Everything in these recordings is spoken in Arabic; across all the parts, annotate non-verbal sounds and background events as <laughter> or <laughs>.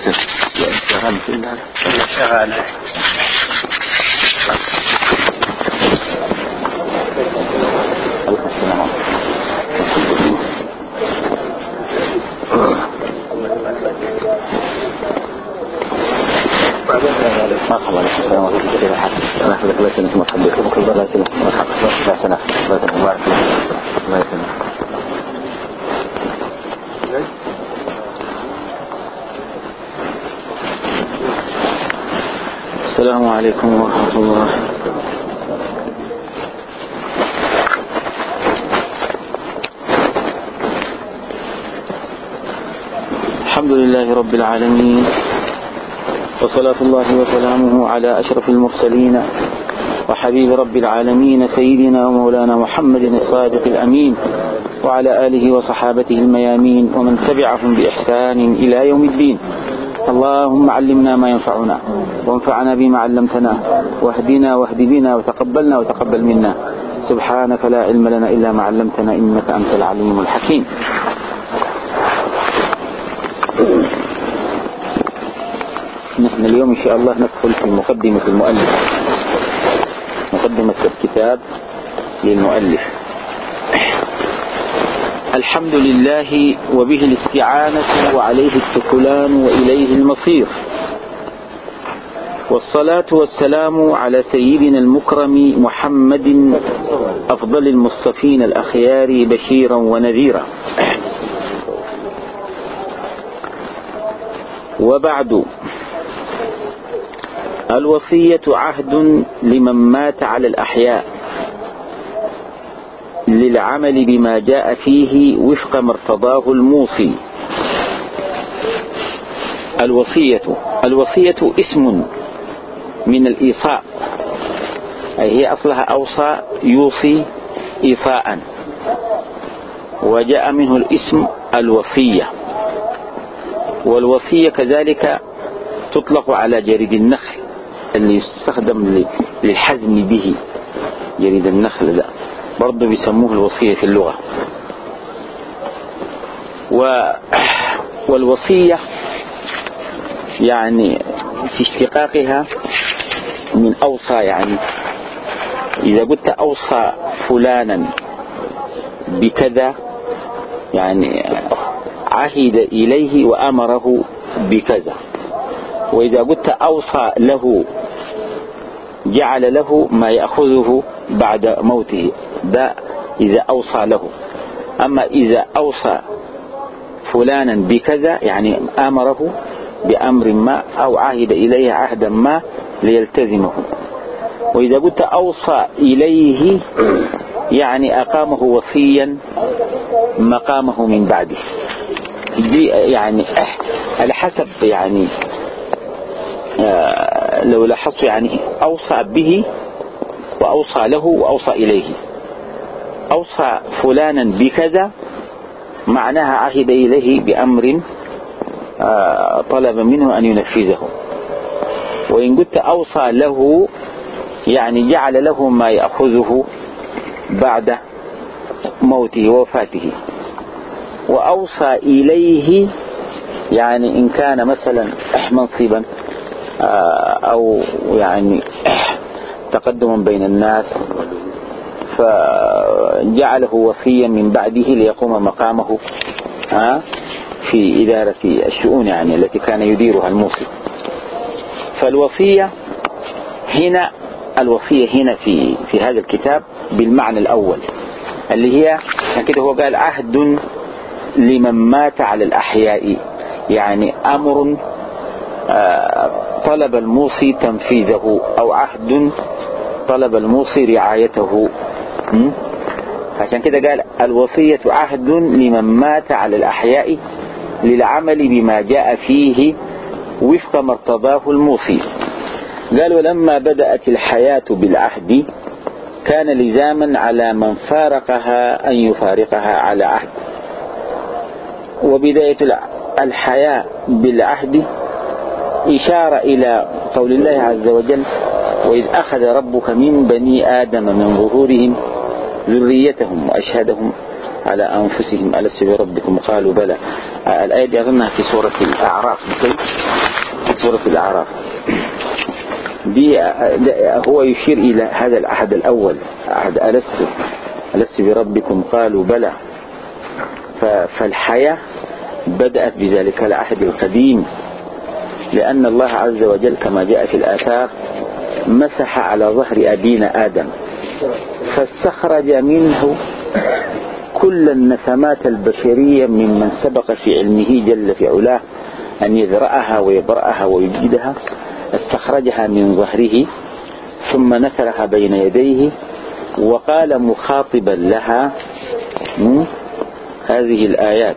في الله. شغال مرحبا لك السلام عليكم كيف الحال؟ أنا اخذك الله يسلمك مرحبا بك الله يسلمك مرحبا الله يسلمك الله يسلمك مبارك الله يسلمك السلام عليكم ورحمة الله الحمد لله رب العالمين. وصلاة الله وسلامه على أشرف المرسلين وحبيب رب العالمين سيدنا ومولانا محمد الصادق الأمين وعلى آله وصحابته الميامين ومن تبعهم بإحسان إلى يوم الدين. اللهم علمنا ما ينفعنا وانفعنا بما علمتنا واهدنا واهد بنا وتقبلنا وتقبل منا. سبحانك لا علم لنا إلا ما علمتنا إنك أنت العليم الحكيم. نحن اليوم إن شاء الله ندخل في مقدمة المؤلف. مقدمة الكتاب للمؤلف. الحمد لله وبه الاستعانة وعليه التكلان وإليه المصير. والصلاة والسلام على سيدنا المكرم محمد أفضل المصطفين الأخيار بشيرا ونذيرا. وبعد. الوصية عهد لمن مات على الأحياء للعمل بما جاء فيه وفق ما ارتضاه الموصي. الوصية الوصية اسم من الإيصاء أي هي أصلها أوصى يوصي إيصاء. وجاء منه الاسم الوصية. والوصية كذلك تطلق على جريد النخل. اللي يستخدم للحزم به جريد النخل ده برضه بيسموه الوصية في اللغة. و والوصية يعني في اشتقاقها من أوصى يعني إذا قلت أوصى فلانا بكذا يعني عهد إليه وأمره بكذا. وإذا قلت أوصى له جعل له ما يأخذه بعد موته ده إذا أوصى له. أما إذا أوصى فلانا بكذا يعني أمره بأمر ما أو عهد إليه عهدا ما ليلتزمه. وإذا قلت أوصى إليه يعني أقامه وصيا مقامه من بعده. يعني على حسب يعني لو لاحظت يعني أوصى به وأوصى له وأوصى إليه. أوصى فلانا بكذا معناها عهد إليه بأمر آه طلب منه أن ينفذه. وإن قلت أوصى له يعني جعل له ما يأخذه بعد موته ووفاته. وأوصى إليه يعني إن كان مثلا منصبا. أو يعني تقدما بين الناس فجعله وصيا من بعده ليقوم مقامه في إدارة الشؤون يعني التي كان يديرها الموصي. فالوصية هنا الوصية هنا في في هذا الكتاب بالمعنى الأول اللي هي عشان كده هو قال عهد لمن مات على الأحياء يعني أمر طلب الموصي تنفيذه أو عهد طلب الموصي رعايته. عشان كده قال الوصية عهد لمن مات على الأحياء للعمل بما جاء فيه وفق ما ارتضاه الموصي. قال ولما بدأت الحياة بالعهد كان لزاما على من فارقها أن يفارقها على عهد. وبداية الحياة بالعهد إشارة إلى قول الله عز وجل وإذ أخذ ربك من بني آدم من ظهورهم ذريتهم وأشهدهم على أنفسهم. ألست بربكم؟ قالوا بلى. الآية دي أظنها في سورة الأعراف. في سورة الأعراف. دي هو يشير إلى هذا العهد الأول. عهد ألست ألست بربكم؟ قالوا بلى. فالحياة بدأت بذلك العهد القديم. لأن الله عز وجل كما جاء في الآثار مسح على ظهر أبينا آدم فاستخرج منه كل النسمات البشرية ممن سبق في علمه جل في علاه أن يذرأها ويبرأها ويجدها استخرجها من ظهره ثم نثرها بين يديه وقال مخاطبا لها هذه الآيات.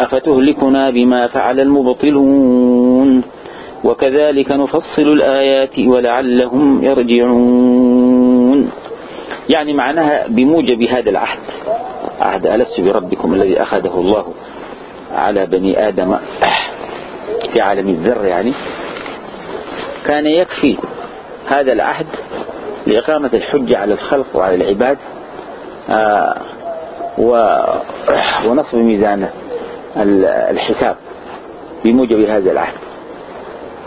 أفتهلكنا بما فعل المبطلون؟ وكذلك نفصل الآيات ولعلهم يرجعون. يعني معناها بموجب هذا العهد. عهد ألست بربكم الذي أخذه الله على بني آدم في عالم الذر يعني؟ كان يكفي هذا العهد لإقامة الحجة على الخلق وعلى العباد آه، ونصب ميزان الحساب بموجب هذا العهد.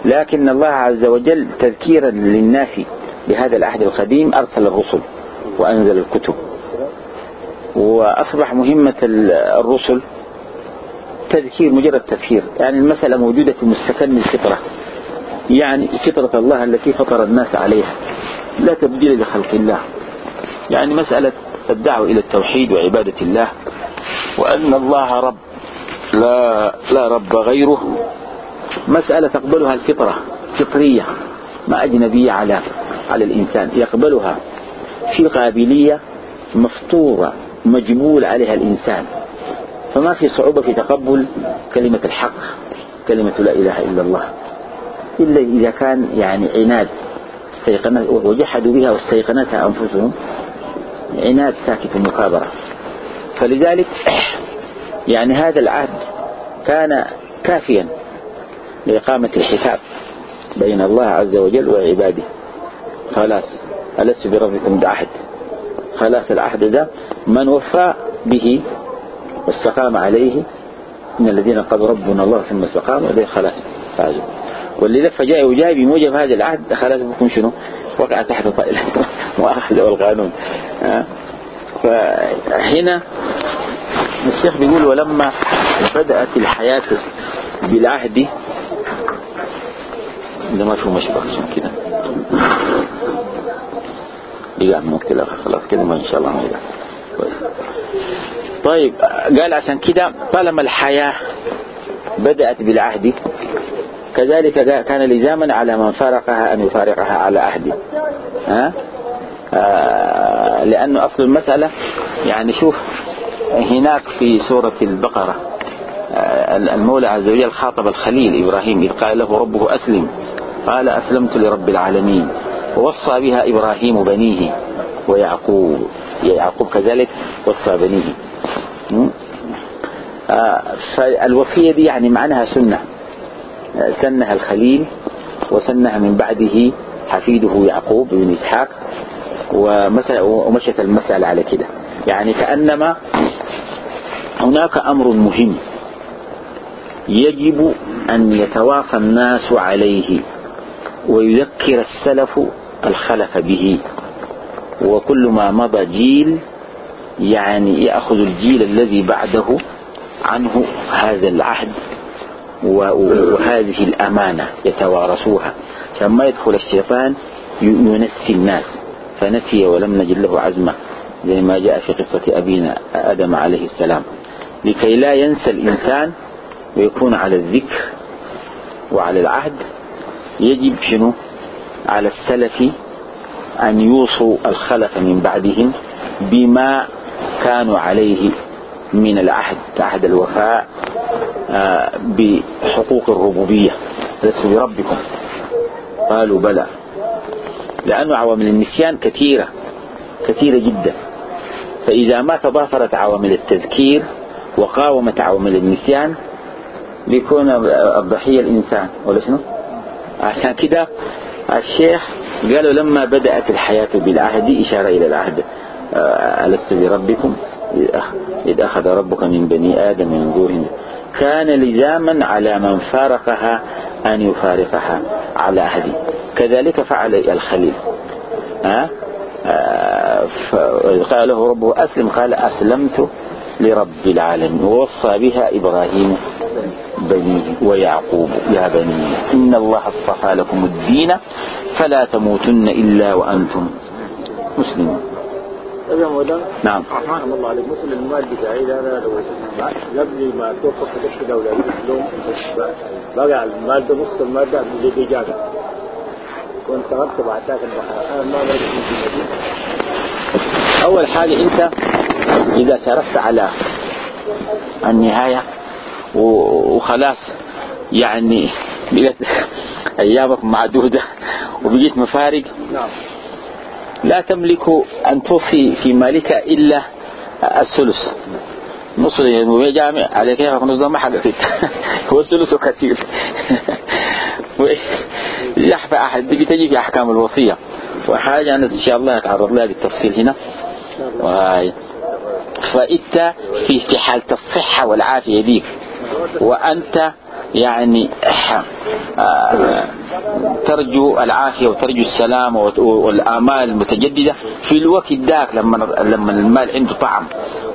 لكن الله عز وجل تذكيرا للناس بهذا العهد القديم أرسل الرسل وأنزل الكتب. وأصبح مهمة الرسل تذكير مجرد تذكير. يعني المسألة موجودة في مستكن الفطرة. يعني فطرة الله التي فطر الناس عليها. لا تبديل لخلق الله. يعني مسألة الدعوة إلى التوحيد وعبادة الله. وأن الله رب. لا, لا رب غيره. مسألة تقبلها الفطرة فطرية ما أجنبية على على الإنسان يقبلها. في قابلية مفطورة مجبول عليها الإنسان. فما في صعوبة في تقبل كلمة الحق كلمة لا إله إلا الله. إلا إذا كان يعني عناد استيقنت وجحدوا بها واستيقنتها أنفسهم عناد ساكت مكابرة فلذلك يعني هذا العهد كان كافيا لإقامة الحساب بين الله عز وجل وعباده. خلاص ألست بربكم بعهد. خلاص العهد ده من وفى به واستقام عليه من الذين قالوا ربنا الله ثم استقاموا عليه خلاص. فازوا. واللي لف جاء وجاء بموجب هذا العهد خلاص بكم شنو؟ وقع تحت <laughs> مؤاخذة والقانون. فهنا الشيخ بيقول ولما بدأت الحياة بالعهد ده ما فيه مشبك عشان كده. يقع من وقت الآخر خلاص كده ما إن شاء الله ما طيب قال عشان كده طالما الحياة بدأت بالعهد كذلك كان لزاما على من فارقها أن يفارقها على عهد. ها؟ آه لأنه أصل المسألة يعني شوف هناك في سورة البقرة آه المولى عز وجل خاطب الخليل إبراهيم إذ قال له ربه أسلم قال أسلمت لرب العالمين ووصى بها إبراهيم بنيه ويعقوب يعقوب كذلك وصى بنيه. آه فالوصية دي يعني معناها سنة سنها الخليل وسنها من بعده حفيده يعقوب بن إسحاق ومشت المسألة على كده. يعني كأنما هناك أمر مهم يجب أن يتواصى الناس عليه ويذكر السلف الخلف به. وكل ما مضى جيل يعني يأخذ الجيل الذي بعده عنه هذا العهد وهذه الأمانة يتوارثوها. عشان ما يدخل الشيطان ينسي الناس. فنسي ولم نجد له عزمة زي ما جاء في قصة أبينا آدم عليه السلام. لكي لا ينسى الإنسان ويكون على الذكر وعلى العهد يجب شنو؟ على السلف أن يوصوا الخلف من بعدهم بما كانوا عليه من العهد عهد الوفاء آه، بحقوق الربوبية. لست بربكم؟ قالوا بلى. لأن عوامل النسيان كثيرة كثيرة جدا. فإذا ما تضافرت عوامل التذكير وقاومت عوامل النسيان بيكون الضحية الإنسان ولا شنو؟ عشان كده الشيخ قالوا لما بدأت الحياة بالعهد إشارة إلى العهد. آه، ألست بربكم؟ إذ أخذ ربك من بني آدم من ظهورهم كان لزاما على من فارقها أن يفارقها على عهده كذلك فعل الخليل. ها؟ آه قال له ربه أسلم. قال أسلمت لرب العالمين. ووصى بها إبراهيم بنيه ويعقوب. يا بني إن الله اصطفى لكم الدين فلا تموتن إلا وأنتم مسلمون. يا مولانا نعم. رحمه الله عليك. مثل المال بتاعي ده قبل ما توقف كده ولا لهم بقى المال ده نص المال ده اللي بيجانا كنت ربط بعد ذاك أنا ما أول حاجة أنت إذا سرفت على النهاية وخلاص يعني بقت <laughs> أيامك معدودة وبقيت مفارق نعم. لا تملك أن توصي في مالك إلا الثلث. نص جامع على كيف نص ما حقك <laughs> هو الثلث كثير. <laughs> يحفى أحد. دي تجي في أحكام الوصية. وحاجة أنا إن شاء الله أتعرض لها بالتفصيل هنا. فإنت في في حالة الصحة والعافية ديك وأنت يعني آه، ترجو العافية وترجو السلام والآمال المتجددة في الوقت ذاك لما لما المال عنده طعم.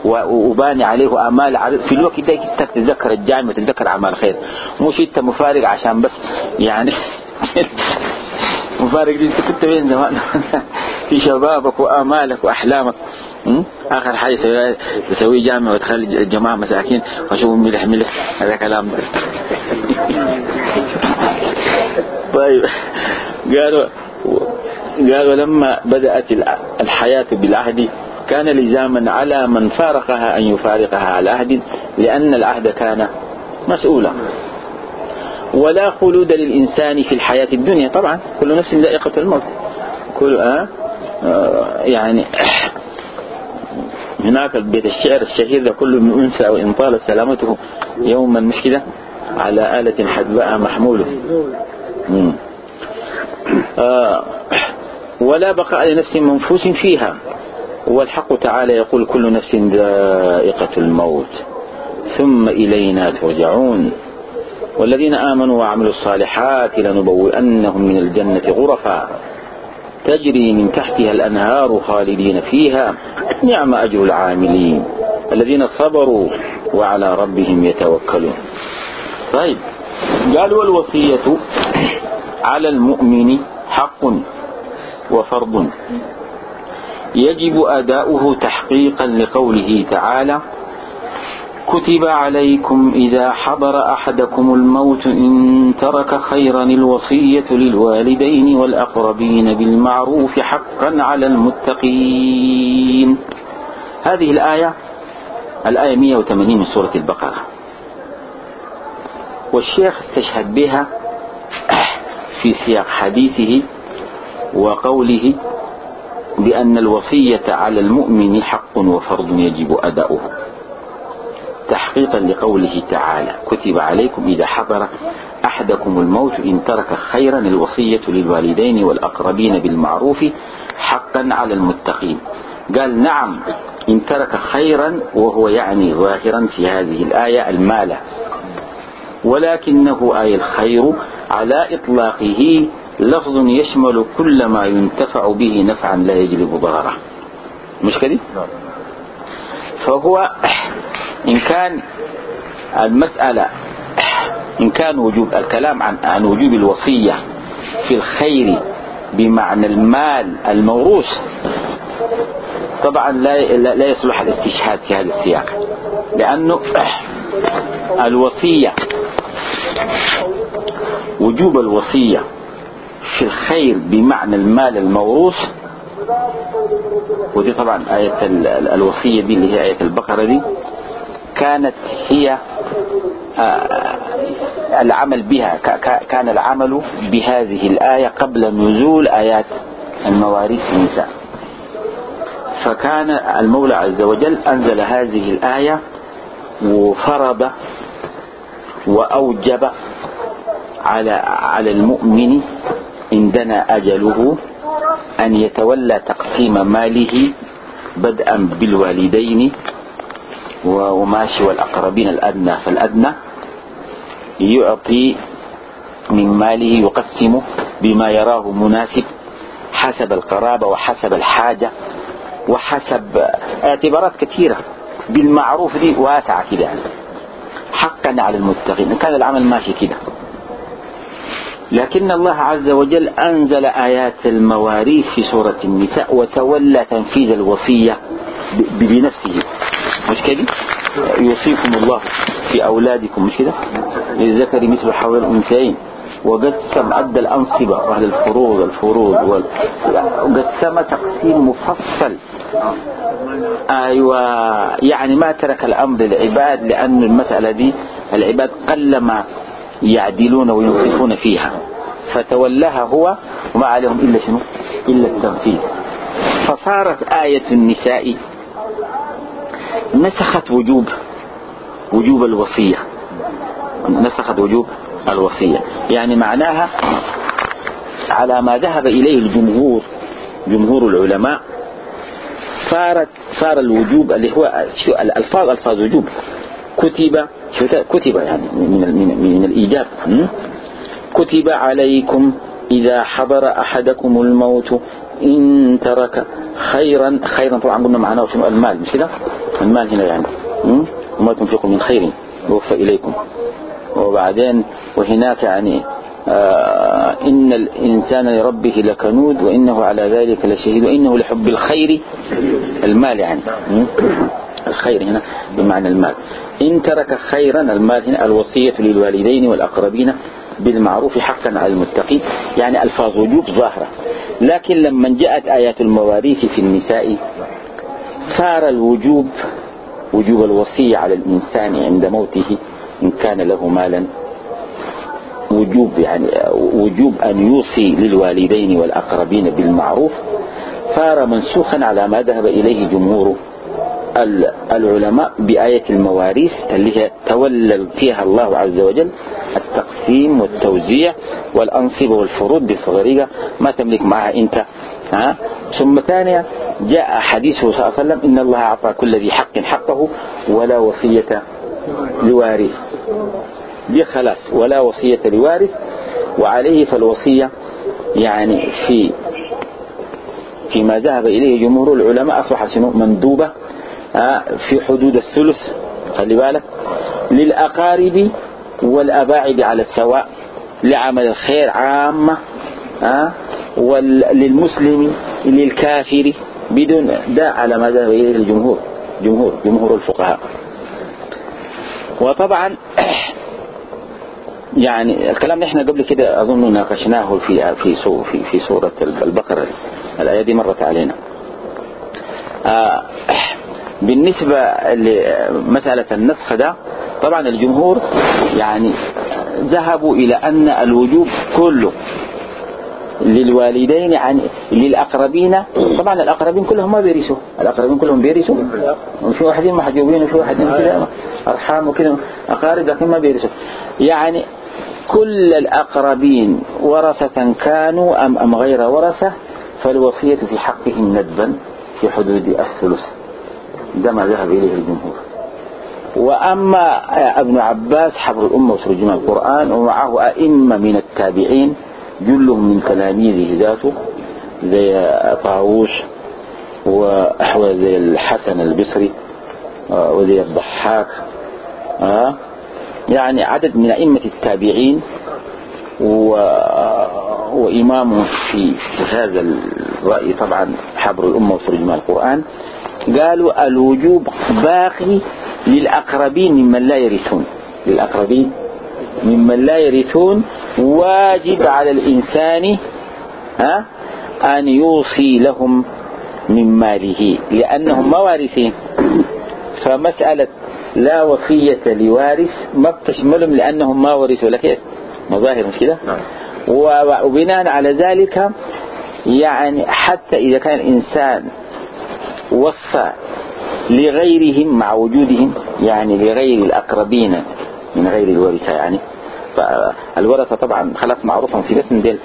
وباني عليه آمال في الوقت ذاك تتذكر الجامع وتتذكر أعمال خير مش أنت مفارق عشان بس يعني. <laughs> مفارق دي أنت كنت فين زمان؟ <laughs> في شبابك وآمالك وأحلامك. آخر حاجة تسوي جامع وتخلي الجماعة مساكين. وشوفوا ملح ملح. هذا كلام <laughs> طيب. قالوا قالوا لما بدأت الحياة بالعهد كان لزاما على من فارقها أن يفارقها على عهد لأن العهد كان مسؤولا. ولا خلود للإنسان في الحياة الدنيا. طبعا كل نفس ذائقة الموت. كل آه؟ يعني <clears throat> هناك البيت الشعر الشهير ده كل من أنثى وإن طالت سلامته يوما مش كده على آلة حدباء محموله. آه ولا بقاء لنفس منفوس فيها. والحق تعالى يقول كل نفس ذائقة الموت. ثم إلينا ترجعون. والذين آمنوا وعملوا الصالحات لنبوئنهم من الجنة غرفا. تجري من تحتها الأنهار خالدين فيها. نعم أجر العاملين الذين صبروا وعلى ربهم يتوكلون. طيب قال والوصية على المؤمن حق وفرض. يجب أداؤه تحقيقا لقوله تعالى كتب عليكم إذا حضر أحدكم الموت إن ترك خيرا الوصية للوالدين والأقربين بالمعروف حقا على المتقين. هذه الآية الآية 180 من سورة البقرة. والشيخ استشهد بها في سياق حديثه وقوله بأن الوصية على المؤمن حق وفرض يجب أداؤه تحقيقا لقوله تعالى كتب عليكم إذا حضر أحدكم الموت إن ترك خيرا الوصية للوالدين والأقربين بالمعروف حقا على المتقين قال نعم إن ترك خيرا وهو يعني ظاهرا في هذه الآية المال ولكنه آي الخير على إطلاقه لفظ يشمل كل ما ينتفع به نفعا لا يجلب ضرره مش كده؟ فهو إن كان المسألة إن كان وجوب الكلام عن, عن وجوب الوصية في الخير بمعنى المال الموروث طبعا لا لا يصلح الاستشهاد في هذا السياق لأنه الوصية وجوب الوصية في الخير بمعنى المال الموروث ودي طبعا آية الوصية دي اللي هي آية البقرة دي كانت هي آه، العمل بها كان العمل بهذه الآية قبل نزول آيات المواريث النساء فكان المولى عز وجل أنزل هذه الآية وفرض وأوجب على على المؤمن إن دنا أجله أن يتولى تقسيم ماله بدءا بالوالدين وماشي والأقربين الأدنى فالأدنى يعطي من ماله يقسمه بما يراه مناسب حسب القرابة وحسب الحاجة وحسب اعتبارات كثيرة بالمعروف دي واسعة كده يعني. حقا على المتقين. كان العمل ماشي كده. لكن الله عز وجل أنزل آيات المواريث في سورة النساء وتولى تنفيذ الوصية بنفسه. مش كده؟ يوصيكم الله في أولادكم مش كده؟ للذكر مثل حول الأنثيين. وقسم عد الأنصبة وأهل الفروض الفروض وقسم تقسيم مفصل. أيوة يعني ما ترك الأمر للعباد لأن المسألة دي العباد قلما يعدلون وينصفون فيها. فتولاها هو وما عليهم إلا شنو؟ إلا التنفيذ. فصارت آية النساء نسخت وجوب وجوب الوصية. نسخت وجوب الوصية. يعني معناها على ما ذهب إليه الجمهور جمهور العلماء صارت صار الوجوب اللي هو الألفاظ ألفاظ وجوب. كتب كتب يعني من من, من الإيجاب. كتب عليكم إذا حضر أحدكم الموت إن ترك خيرا خيرا طبعا قلنا معناه شنو المال مش كده؟ المال هنا يعني. وما تنفقوا من خير. يوفى إليكم. وبعدين وهناك يعني آه إن الإنسان لربه لكنود وإنه على ذلك لشهيد وإنه لحب الخير المال يعني. الخير هنا بمعنى المال. إن ترك خيرا المال هنا الوصية للوالدين والأقربين بالمعروف حقا على المتقين يعني ألفاظ وجوب ظاهرة. لكن لما جاءت آيات المواريث في النساء صار الوجوب وجوب الوصية على الإنسان عند موته إن كان له مالا. وجوب يعني وجوب أن يوصي للوالدين والأقربين بالمعروف. صار منسوخا على ما ذهب إليه جمهور العلماء بآية المواريث اللي هي تولى فيها الله عز وجل التقسيم والتوزيع والأنصبة والفروض بصغرية ما تملك معها أنت. ها؟ ثم ثانيا جاء حديثه صلى الله عليه وسلم إن الله أعطى كل ذي حق حقه ولا وصية لوارث. دي خلاص ولا وصية لوارث. وعليه فالوصية يعني في فيما ذهب إليه جمهور العلماء أصبحت شنو؟ مندوبة. في حدود الثلث خلي بالك للأقارب والأباعد على السواء لعمل الخير عامة وللمسلم للكافر بدون ده على ما ذهب الجمهور جمهور جمهور الفقهاء. وطبعا <clears throat> يعني الكلام إحنا قبل كده أظن ناقشناه في في في في سورة البقرة الآية دي مرت علينا. آه <clears throat> بالنسبة لمسألة النسخ ده طبعا الجمهور يعني ذهبوا إلى أن الوجوب كله للوالدين عن للأقربين. طبعا الأقربين كلهم ما بيرثوا الأقربين كلهم بيرثوا وفي واحدين محجوبين وفي واحدين كده أرحام وكده أقارب لكن ما بيرثوا يعني كل الأقربين ورثة كانوا أم, أم غير ورثة فالوصية في حقهم ندبا في حدود الثلث. ده ما ذهب إليه الجمهور. وأما ابن عباس حبر الأمة وترجمة القرآن ومعه أئمة من التابعين جلهم من تلاميذه ذاته زي طاووس وأحوال زي الحسن البصري وزي الضحاك يعني عدد من أئمة التابعين و... وإمام في هذا الرأي طبعا حبر الأمة وترجمة القرآن. قالوا الوجوب باقي للأقربين ممن لا يرثون. للأقربين ممن لا يرثون. واجب على الإنسان أن يوصي لهم من ماله. لأنهم موارثين. فمسألة لا وصية لوارث ما بتشملهم لأنهم ما ورثوا. لك مظاهر مش كده؟ نعم. وبناء على ذلك يعني حتى إذا كان الإنسان وصى لغيرهم مع وجودهم يعني لغير الأقربين من غير الورثة يعني. فالورثة طبعا خلاص معروف أنصبتهم ديل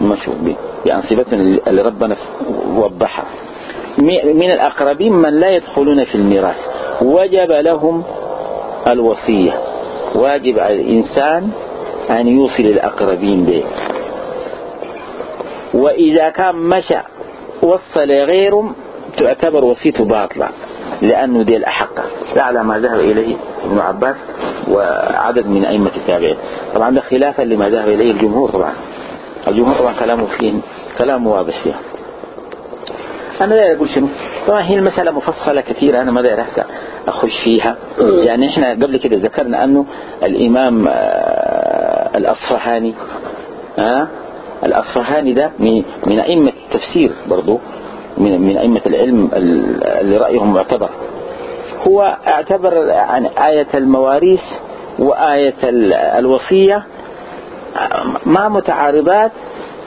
مشهور بأنصبتهم اللي ربنا وضحها. من الأقربين من لا يدخلون في الميراث. وجب لهم الوصية. واجب على الإنسان أن يوصل الأقربين به. وإذا كان مشى وصل غيرهم تعتبر وصيته باطلة لأنه دي الأحق. لا على ما ذهب إليه ابن عباس وعدد من أئمة التابعين. طبعا ده خلافا لما ذهب إليه الجمهور طبعا. الجمهور طبعا كلامه فيه كلامه واضح فيها. أنا لا أقول شنو. طبعا هي المسألة مفصلة كثيرة أنا ما داير أخش فيها. يعني إحنا قبل كده ذكرنا أنه الإمام آه، الأصفهاني ها الأصفهاني ده من أئمة التفسير برضو. من من أئمة العلم اللي رأيهم معتبر. هو اعتبر عن آية المواريث وآية الوصية ما متعارضات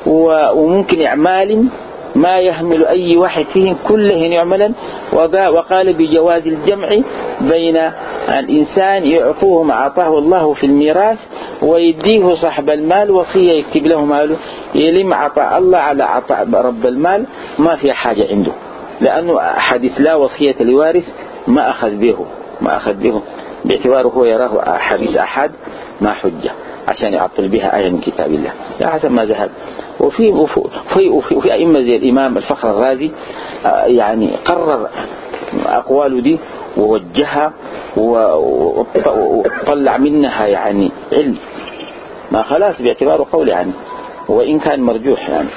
وممكن إعمال ما يحمل أي واحد فيهم كله يعملا وقال بجواز الجمع بين الإنسان يعطوه ما أعطاه الله في الميراث ويديه صاحب المال وصية يكتب له ماله. يلم عطاء الله على عطاء رب المال؟ ما في حاجة عنده. لأنه حديث لا وصية لوارث ما أخذ به ما أخذ به. باعتباره هو يراه حديث أحد ما حجة. عشان يعطل بها آية من كتاب الله. لا حسب ما ذهب. وفي وفي, وفي, وفي أئمة زي الإمام الفخر الرازي آه، يعني قرر أقواله دي ووجهها وطلع منها يعني علم. ما خلاص باعتباره قول يعني. وإن كان مرجوح يعني.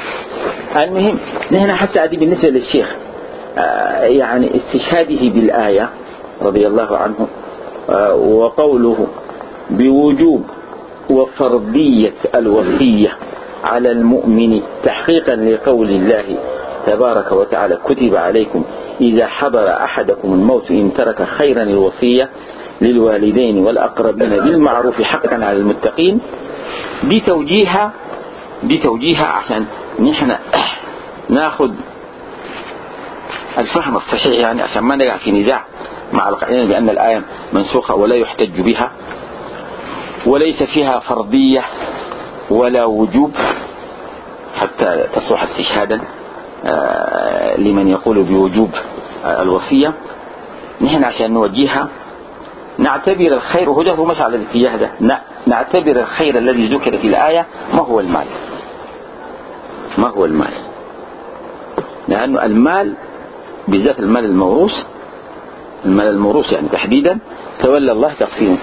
المهم نحن حتى عدي بالنسبة للشيخ آه، يعني استشهاده بالآية رضي الله عنه آه، وقوله بوجوب وفرضية الوصية على المؤمن تحقيقا لقول الله تبارك وتعالى كتب عليكم إذا حضر أحدكم الموت إن ترك خيرا الوصية للوالدين والأقربين بالمعروف حقا على المتقين بتوجيهها بتوجيهها عشان نحن نأخذ الفهم الصحيح يعني عشان ما نقع في نزاع مع القائلين بأن الآية منسوخة ولا يحتج بها. وليس فيها فرضية ولا وجوب حتى تصلح استشهادا آه، لمن يقول بوجوب الوصية. نحن عشان نوجهها نعتبر الخير وهو ده مش على الاتجاه ده. نعتبر الخير الذي ذكر في الآية ما هو المال؟ ما هو المال؟ لأنه المال بالذات المال الموروث المال الموروث يعني تحديدا تولى الله تقسيمه.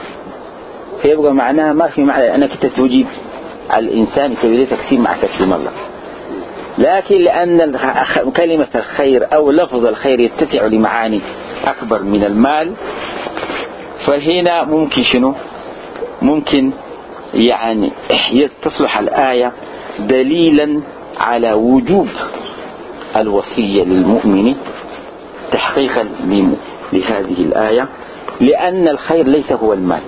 فيبقى معناها ما في معنى أنك تتوجب على الإنسان يسوي تقسيم مع تقسيم الله. لكن لأن كلمة الخير أو لفظ الخير يتسع لمعاني أكبر من المال فهنا ممكن شنو؟ ممكن يعني تصلح الآية دليلا على وجوب الوصية للمؤمن تحقيقا لهذه الآية لأن الخير ليس هو المال.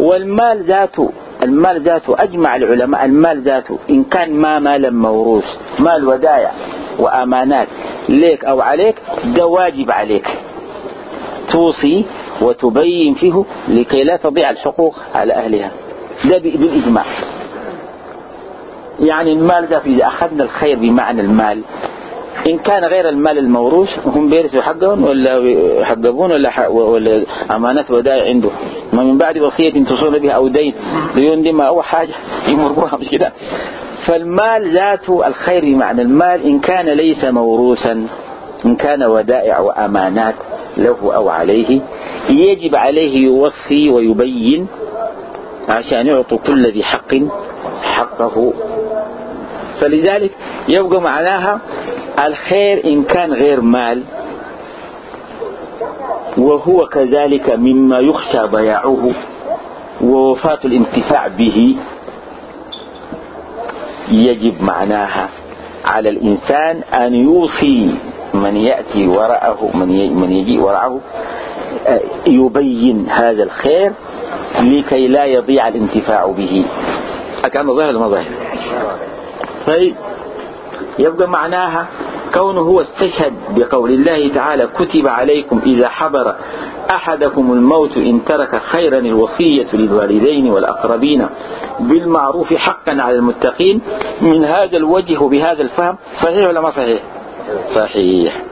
والمال ذاته المال ذاته أجمع العلماء المال ذاته. إن كان ما مالا موروث مال ودايع وأمانات ليك أو عليك ده واجب عليك. توصي وتبين فيه لكي لا تضيع الحقوق على أهلها. ده بالإجماع يعني المال ذاته إذا أخذنا الخير بمعنى المال إن كان غير المال الموروث هم بيرثوا حقهم ولا يحققون ولا ولا أمانات ودائع عنده. ما من بعد وصية تصول بها أو دين ديون دي ما أو حاجة <laughs> يمرقوها مش كده. فالمال ذاته الخير بمعنى المال إن كان ليس موروثا إن كان ودائع وأمانات له أو عليه يجب عليه يوصي ويبين عشان يعطوا كل ذي حق حقه. فلذلك يبقى معناها الخير إن كان غير مال وهو كذلك مما يخشى ضياعه ووفاة الانتفاع به يجب معناها على الإنسان أن يوصي من يأتي وراءه من من يجي وراءه يبين هذا الخير لكي لا يضيع الانتفاع به. أكان ظاهر ما ظاهر؟ طيب. يبقى معناها كونه هو استشهد بقول الله تعالى كتب عليكم إذا حضر أحدكم الموت إن ترك خيرا الوصية للوالدين والأقربين بالمعروف حقا على المتقين من هذا الوجه وبهذا الفهم. صحيح ولا ما صحيح؟ صحيح.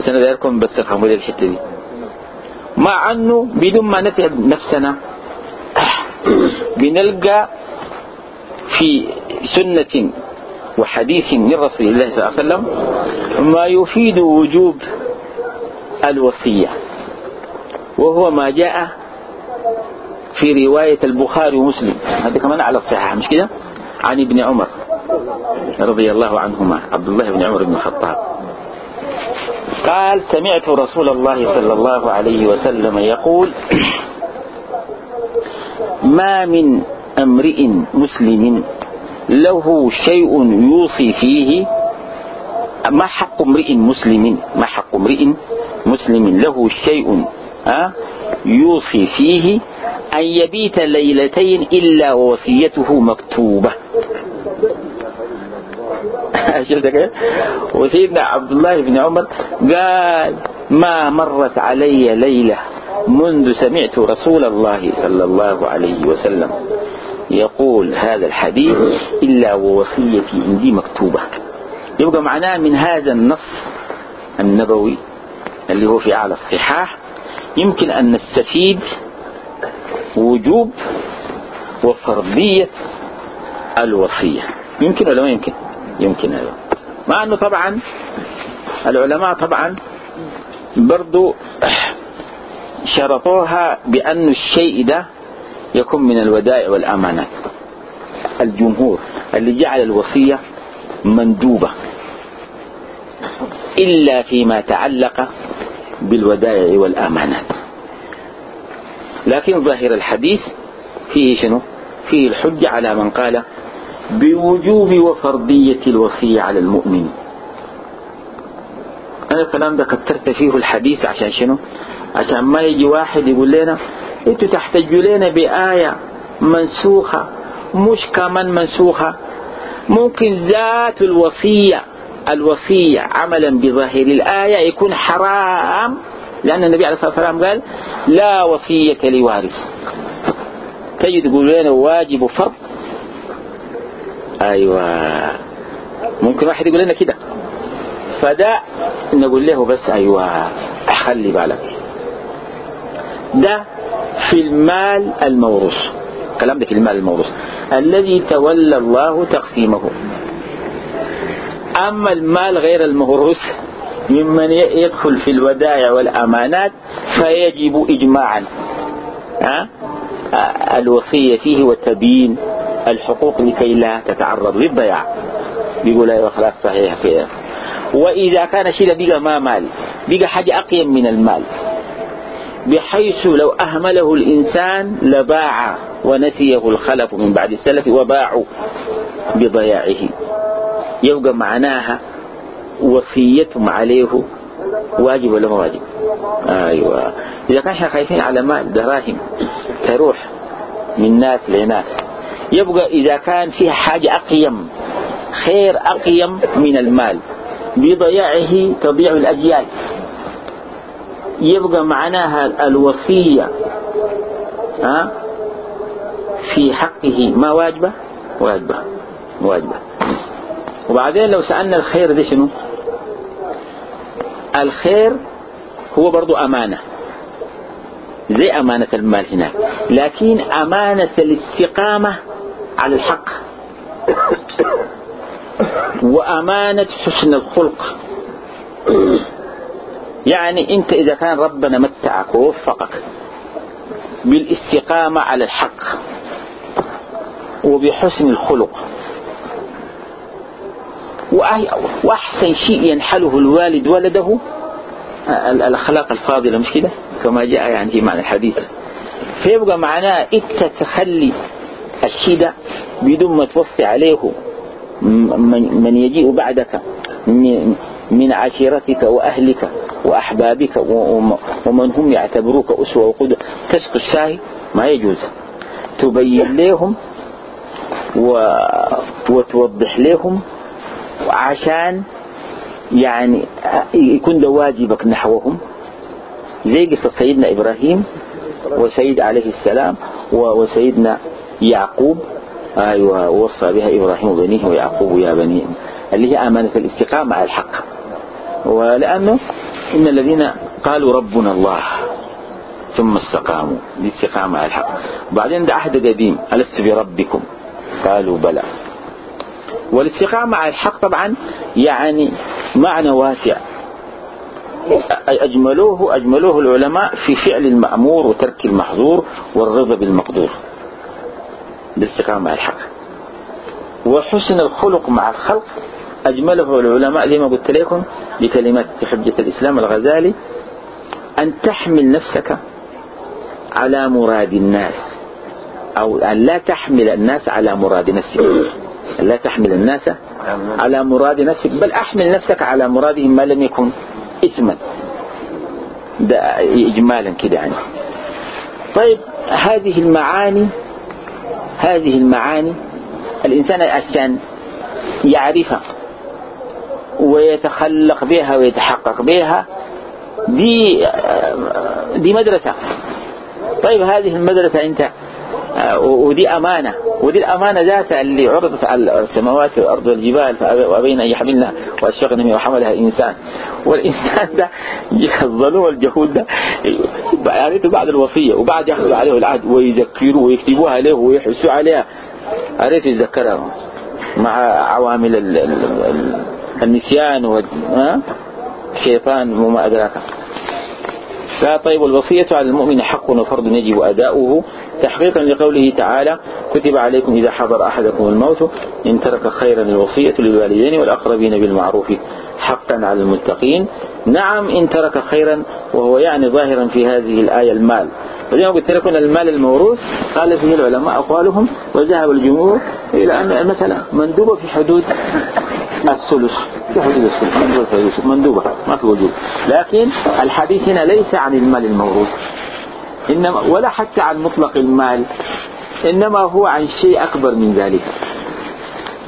بس أنا دايركم بس تفهموا لي الحتة دي. مع أنه بدون ما نتعب نفسنا. <clears throat> بنلقى في سنة وحديث من رسول الله صلى الله عليه وسلم ما يفيد وجوب الوصية وهو ما جاء في رواية البخاري ومسلم. هذا كمان على الصحيح مش كده؟ عن ابن عمر رضي الله عنهما عبد الله بن عمر بن الخطاب. قال سمعت رسول الله صلى الله عليه وسلم يقول ما من امرئ مسلم له شيء يوصي فيه ما حق امرئ مسلم ما حق امرئ مسلم له شيء يوصي فيه أن يبيت ليلتين إلا ووصيته مكتوبة. <laughs> وسيدنا عبد الله بن عمر قال ما مرت علي ليلة منذ سمعت رسول الله صلى الله عليه وسلم. يقول هذا الحديث إلا ووصيتي عندي مكتوبة. يبقى معناه من هذا النص النبوي اللي هو في أعلى الصحاح يمكن أن نستفيد وجوب وفرضية الوصية. يمكن ولا ما يمكن؟ يمكن هذا مع أنه طبعا العلماء طبعا برضو شرطوها بأن الشيء ده يكون من الودائع والأمانات. الجمهور اللي جعل الوصية مندوبة. إلا فيما تعلق بالودائع والأمانات. لكن ظاهر الحديث فيه شنو؟ فيه الحجة على من قال بوجوب وفرضية الوصية على المؤمن. أنا الكلام ده كترت فيه الحديث عشان شنو؟ عشان ما يجي واحد يقول لنا أنتوا تحتجوا لنا بآية منسوخة مش كمان منسوخة. ممكن ذات الوصية الوصية عملا بظاهر الآية يكون حرام لأن النبي عليه الصلاة والسلام قال لا وصية لوارث. تجي تقول لنا واجب فرض. أيوة. ممكن واحد يقول لنا كده. فده نقول له بس أيوة خلي بالك. ده في المال الموروث. الكلام ده في المال الموروث. الذي تولى الله تقسيمه. أما المال غير الموروث ممن يدخل في الودائع والأمانات فيجب إجماعا ها؟ الوصية فيه وتبيين الحقوق لكي لا تتعرض للضياع. بيقول أيوه خلاص صحيح كده. وإذا كان شيء بقى ما مال بقى حاجة أقيم من المال. بحيث لو أهمله الإنسان لباع ونسيه الخلف من بعد السلف وباعوا بضياعه. يبقى معناها وصيتهم عليه واجب ولا واجب؟ أيوه. إذا كان إحنا خايفين على مال دراهم تروح من ناس لناس. يبقى إذا كان فيها حاجة أقيم خير أقيم من المال. بضياعه تضيع الأجيال. يبقى معناها الوصية ها؟ في حقه. ما واجبة؟ واجبة واجبة. وبعدين لو سألنا الخير ده شنو؟ الخير هو برضو أمانة. زي أمانة المال هناك. لكن أمانة الاستقامة على الحق. وأمانة حسن الخلق. يعني أنت إذا كان ربنا متعك ووفقك بالاستقامة على الحق وبحسن الخلق وأحسن شيء ينحله الوالد ولده الأخلاق الفاضلة مش كده؟ كما جاء يعني في معنى الحديث. فيبقى معناه إنت تخلي الشيء ده بدون ما توصي عليه من يجيء بعدك من عشيرتك وأهلك وأحبابك ومن هم يعتبروك أسوة وقدوة. تسقي الشاي ما يجوز. تبين لهم و... وتوضح لهم عشان يعني يكون ده واجبك نحوهم. زي قصة سيدنا إبراهيم وسيد عليه السلام وسيدنا يعقوب. أيوة وصى بها إبراهيم بنيه ويعقوب يا بني. اللي هي أمانة الاستقامة على الحق. ولأنه إن الذين قالوا ربنا الله ثم استقاموا الاستقامة على الحق. بعدين ده عهد قديم ألست بربكم؟ قالوا بلى. والاستقامة على الحق طبعا يعني معنى واسع. أجملوه أجملوه العلماء في فعل المأمور وترك المحظور والرضا بالمقدور. بالاستقامة مع الحق. وحسن الخلق مع الخلق أجمله العلماء زي ما قلت لكم بكلمات حجة الإسلام الغزالي أن تحمل نفسك على مراد الناس أو أن لا تحمل الناس على مراد نفسك لا تحمل الناس على مراد نفسك بل أحمل نفسك على مرادهم ما لم يكن إثما. ده إجمالا كده يعني. طيب هذه المعاني هذه المعاني الإنسان عشان يعرفها. ويتخلق بها ويتحقق بها دي دي مدرسة. طيب هذه المدرسة أنت ودي أمانة ودي الأمانة ذاتها اللي عرضت على السماوات والأرض والجبال وأبين أن يحملنا وأشفقنا من وحملها الإنسان. والإنسان ده الظلوم والجهود ده. عرفته بعد الوصية وبعد يأخذ عليه العهد ويذكروه ويكتبوها له ويحسوا عليها. عرفت يتذكرها مع عوامل النسيان والشيطان وما أدراك. طيب الوصية على المؤمن حق وفرض يجب أداؤه. تحقيقا لقوله تعالى كتب عليكم إذا حضر أحدكم الموت إن ترك خيرا الوصية للوالدين والأقربين بالمعروف حقا على المتقين. نعم إن ترك خيرا وهو يعني ظاهرا في هذه الآية المال. ما قلت لكم المال الموروث قال فيه العلماء أقوالهم وذهب الجمهور إلى أن المسألة مندوبة في حدود الثلث في حدود الثلث مندوبة ما في وجود. لكن الحديث هنا ليس عن المال الموروث إنما ولا حتى عن مطلق المال إنما هو عن شيء أكبر من ذلك.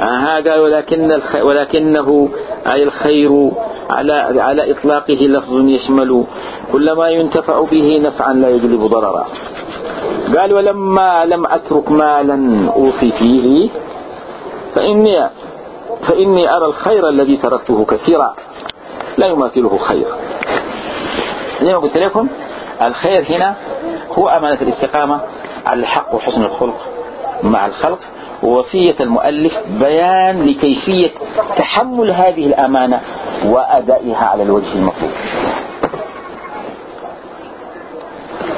قال ولكن ولكنه أي الخير على على إطلاقه لفظ يشمل كل ما ينتفع به نفعا لا يجلب ضررا. قال ولما لم أترك مالا أوصي فيه فإني فإني أرى الخير الذي تركته كثيرا لا يماثله خير. زي ما قلت لكم الخير هنا هو أمانة الاستقامة على الحق وحسن الخلق مع الخلق. ووصية المؤلف بيان لكيفية تحمل هذه الأمانة وأدائها على الوجه المطلوب.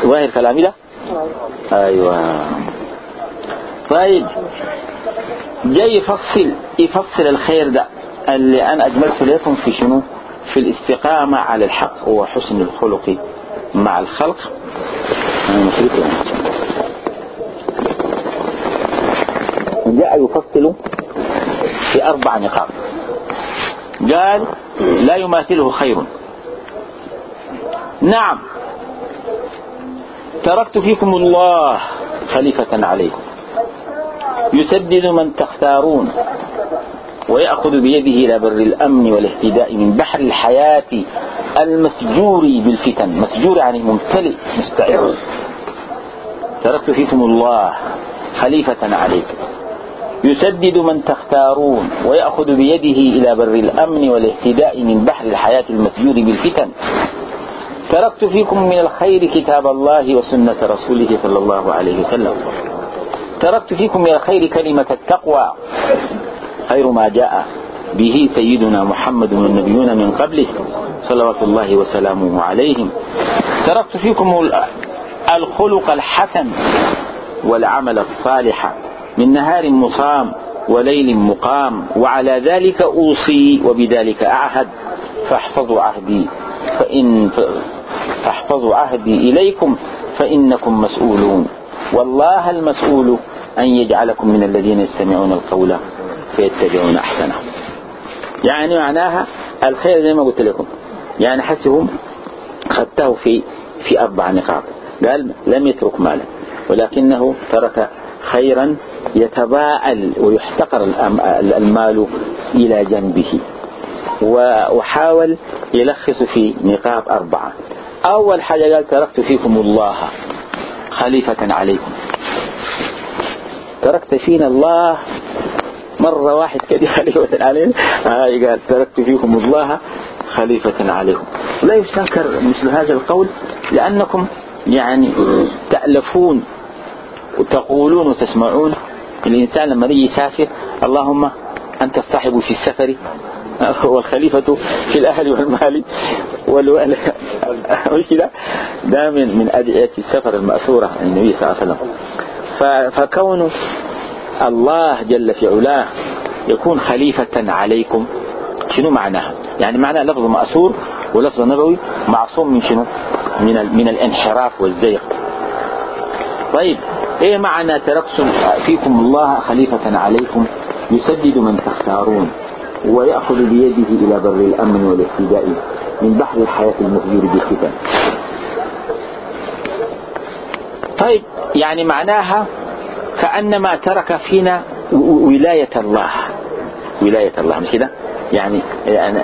ظاهر كلامي ده؟ أيوة. طيب. جاي يفصل يفصل الخير ده اللي أنا أجملت لكم في شنو؟ في الاستقامة على الحق وحسن الخلق مع الخلق. جاء يفصل في أربع نقاط. قال لا يماثله خير. نعم. تركت فيكم الله خليفة عليكم. يسدد من تختارون ويأخذ بيده إلى بر الأمن والاهتداء من بحر الحياة المسجور بالفتن. مسجور يعني ممتلئ مستعر. تركت فيكم الله خليفة عليكم. يسدد من تختارون ويأخذ بيده إلى بر الأمن والاهتداء من بحر الحياة المسجور بالفتن. تركت فيكم من الخير كتاب الله وسنة رسوله صلى الله عليه وسلم. تركت فيكم من الخير كلمة التقوى. خير ما جاء به سيدنا محمد والنبيون من قبله صلوات الله وسلامه عليهم. تركت فيكم الخلق الحسن والعمل الصالح. من نهار مصام وليل مقام وعلى ذلك أوصي وبذلك أعهد فاحفظوا عهدي فإن فاحفظوا عهدي إليكم فإنكم مسؤولون. والله المسؤول أن يجعلكم من الذين يستمعون القول فيتبعون أحسنه. يعني معناها الخير زي ما قلت لكم يعني حسهم خدته في في أربع نقاط. قال لم يترك مالا ولكنه ترك خيرا يتباءل ويحتقر المال إلى جنبه. وحاول يلخص في نقاط أربعة. أول حاجة قال تركت فيكم الله خليفة عليكم. تركت فينا الله مرة واحد كده خليفة علينا. هاي قال تركت فيكم الله خليفة عليكم. لا يستنكر مثل هذا القول لأنكم يعني تألفون وتقولون وتسمعون الإنسان لما يجي يسافر اللهم أنت الصاحب في السفر والخليفة في الأهل والمال والولد مش ده من من أدعية السفر المأثورة عن النبي صلى الله عليه وسلم. فكون الله جل في علاه يكون خليفة عليكم شنو معناها؟ يعني معناه لفظ مأثور ولفظ نبوي معصوم من شنو؟ من من الانحراف والزيغ طيب إيه معنى تركتم فيكم الله خليفة عليكم يسدد من تختارون ويأخذ بيده إلى بر الأمن والاهتداء من بحر الحياة المغير بالفتن. طيب يعني معناها كأنما ترك فينا ولاية الله. ولاية الله مش كده؟ يعني أنا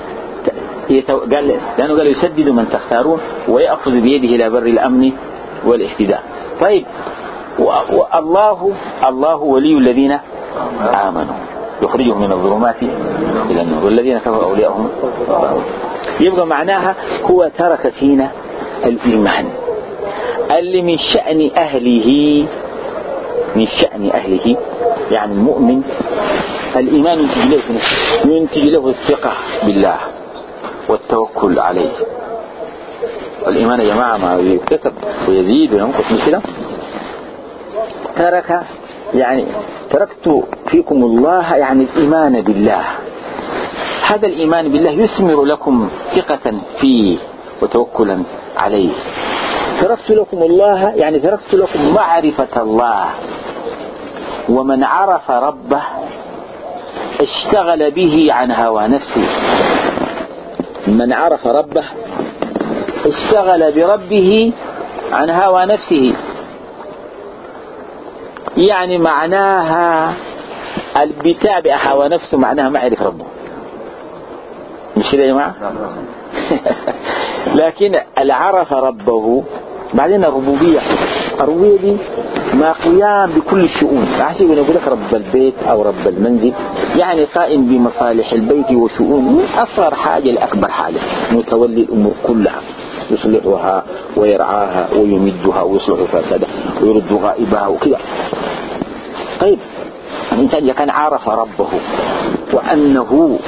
قال لأنه قال يسدد من تختارون ويأخذ بيده إلى بر الأمن والاهتداء. طيب والله الله ولي الذين آمنوا. يخرجهم من الظلمات إلى النور. والذين كفروا أولياءهم. يبقى معناها هو ترك فينا الإيمان. اللي من شأن أهله من شأن أهله يعني المؤمن الإيمان ينتج له ينتج له الثقة بالله والتوكل عليه. والإيمان يا جماعة ما يكتسب ويزيد وينقص مثله ترك يعني تركت فيكم الله يعني الإيمان بالله. هذا الإيمان بالله يثمر لكم ثقة فيه وتوكلا عليه. تركت لكم الله يعني تركت لكم معرفة الله. ومن عرف ربه اشتغل به عن هوى نفسه. من عرف ربه اشتغل بربه عن هوى نفسه. يعني معناها البتابع هوى نفسه معناها ما يعرف ربه. مش كده يا جماعة؟ <laughs> لكن العرف ربه بعدين الربوبية. الربوبية دي ما قيام بكل الشؤون عشان يقول لك رب البيت أو رب المنزل. يعني قائم بمصالح البيت وشؤون. من أصغر حاجة لأكبر حاجة. متولي الأمور كلها. يصلحها ويرعاها ويمدها ويصلح فسادها ويرد غائبها وكذا طيب. الإنسان إذا كان عرف ربه وأنه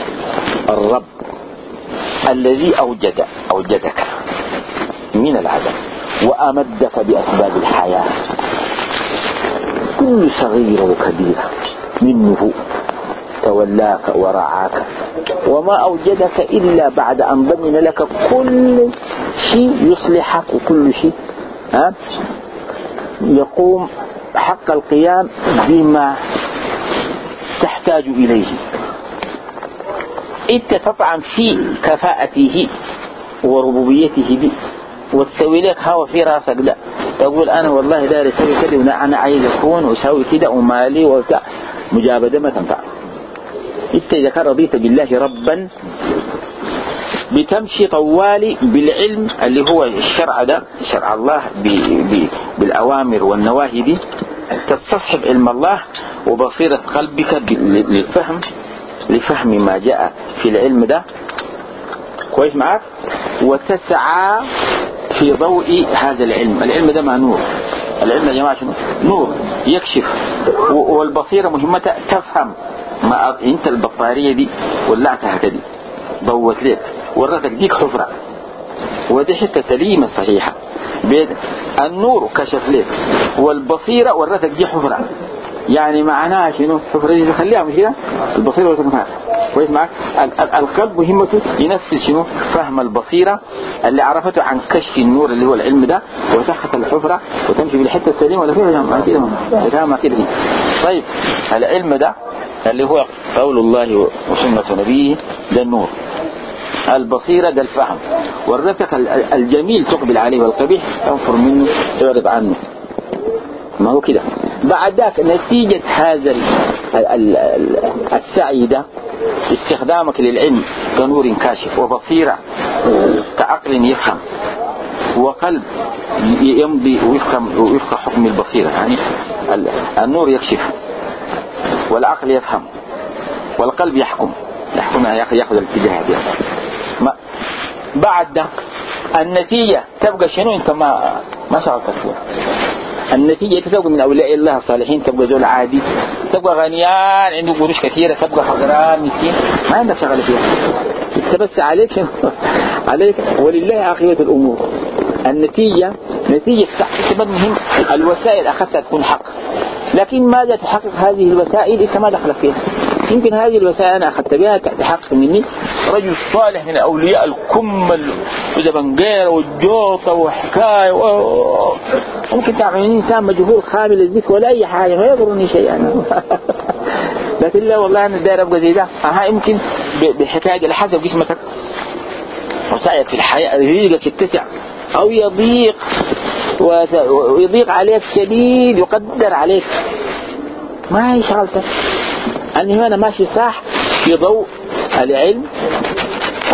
الرب الذي أوجد أوجدك من العدم وأمدك بأسباب الحياة. كل صغيرة وكبيرة منه تولاك ورعاك وما أوجدك إلا بعد أن ضمن لك كل شيء يصلحك وكل شيء ها؟ يقوم حق القيام بما تحتاج إليه. إنت تطعن في كفاءته وربوبيته دي وتسوي لك هوا في راسك ده. تقول أنا والله داري أسوي كده أنا عايز أكون وأسوي كده ومالي وبتاع. مجابدة ما تنفع. إنت إذا كان رضيت بالله ربا بتمشي طوالي بالعلم اللي هو الشرع ده شرع الله بالأوامر والنواهي دي تستصحب علم الله وبصيرة قلبك للفهم لفهم ما جاء في العلم ده. كويس معك وتسعى في ضوء هذا العلم. العلم ده ما نور. العلم يا جماعة شنو؟ نور يكشف. والبصيرة مهمة تفهم. ما أنت البطارية دي ولعتها كده ضوت لك ورتك ديك حفرة. ودي حتة سليمة صحيحة. النور كشف لك والبصيرة ورتك دي حفرة. يعني معناها شنو؟ حفرة دي خليها مش كده؟ البصيرة ورتك معها كويس معك القلب مهمته ينفذ شنو؟ فهم البصيرة اللي عرفته عن كشف النور اللي هو العلم ده وتخت الحفرة وتمشي بالحتة السليمة. ولا فيها ما كده ما كده طيب العلم ده اللي هو قول الله وسنة نبيه ده النور. البصيرة ده الفهم. والرفق الجميل تقبل عليه والقبيح تنفر منه تعرض عنه. ما هو كده؟ بعد ذاك نتيجة هذا السعي ده استخدامك للعلم كنور كاشف وبصيرة كعقل يفهم وقلب يمضي وفق حكم البصيرة. يعني النور يكشف والعقل يفهم والقلب يحكم. يحكم يأخذ الاتجاهات ما بعد ده النتيجة تبقى شنو انت ما ما شغلتك فيها. النتيجة تبقى من أولياء الله الصالحين تبقى زول عادي تبقى غنيان عنده قروش كثيرة تبقى فقران مسكين. ما عندك شغلة فيها. انت بس عليك شنو؟ عليك ولله عاقبة الأمور. النتيجة نتيجة تحقيق مهم. الوسائل أخذتها تكون حق. لكن ماذا تحقق هذه الوسائل؟ انت ما دخلت فيها. يمكن هذه الوسائل أنا أخذت بها تحقق مني. رجل صالح من أولياء الكمل وزبنجير والجوطة وحكاية و... ممكن تعمل إنسان مجهول خامل الذكر ولا أي حاجة ما يضرني شيئا. <laughs> لكن لا والله أنا داير أبقى زي ده أها يمكن بحكاية على حسب جسمك. وسعيك في الحياة رزقك يتسع. أو يضيق ويضيق عليك شديد يقدر عليك. ما هي شغلتك؟ أني أنا ماشي صح في ضوء العلم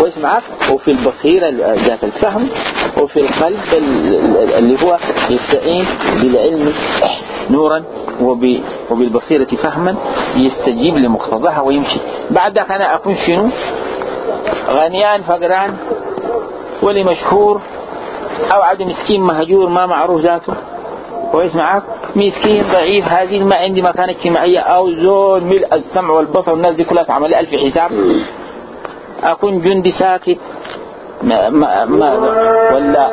واسمعك وفي البصيرة ذات الفهم وفي القلب اللي هو يستعين بالعلم نورا وبالبصيرة فهما يستجيب لمقتضاها ويمشي. بعد ذلك أنا أكون شنو؟ غنيان فقران ولي مشهور أو عبد مسكين مهجور ما معروف ذاته. كويس معك مسكين ضعيف. هذه ما عندي مكانة اجتماعية. أو زول ملء السمع والبصر والناس دي كلها تعمل ألف حساب. أكون جندي ساكت. ما ما, ما ولا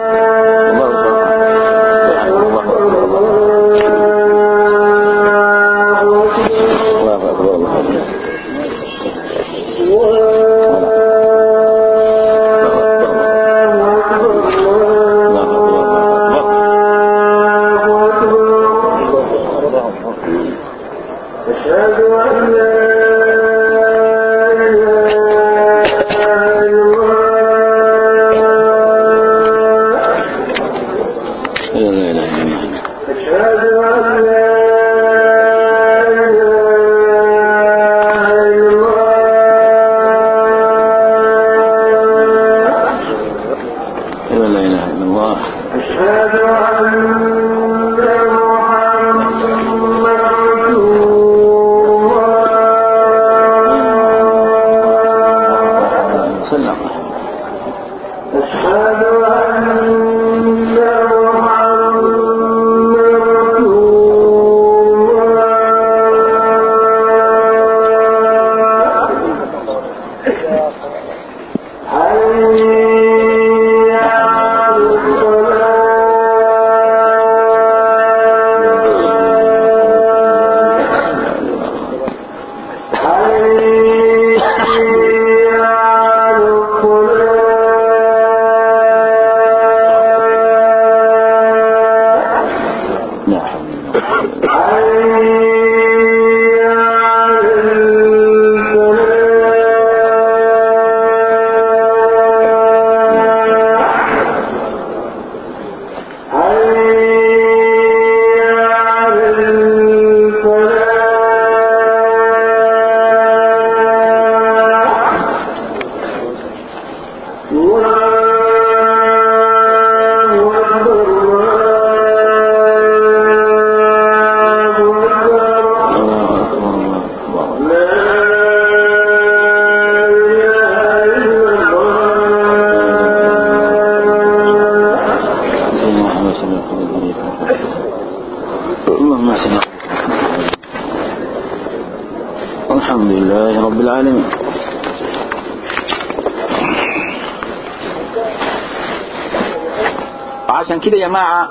جماعة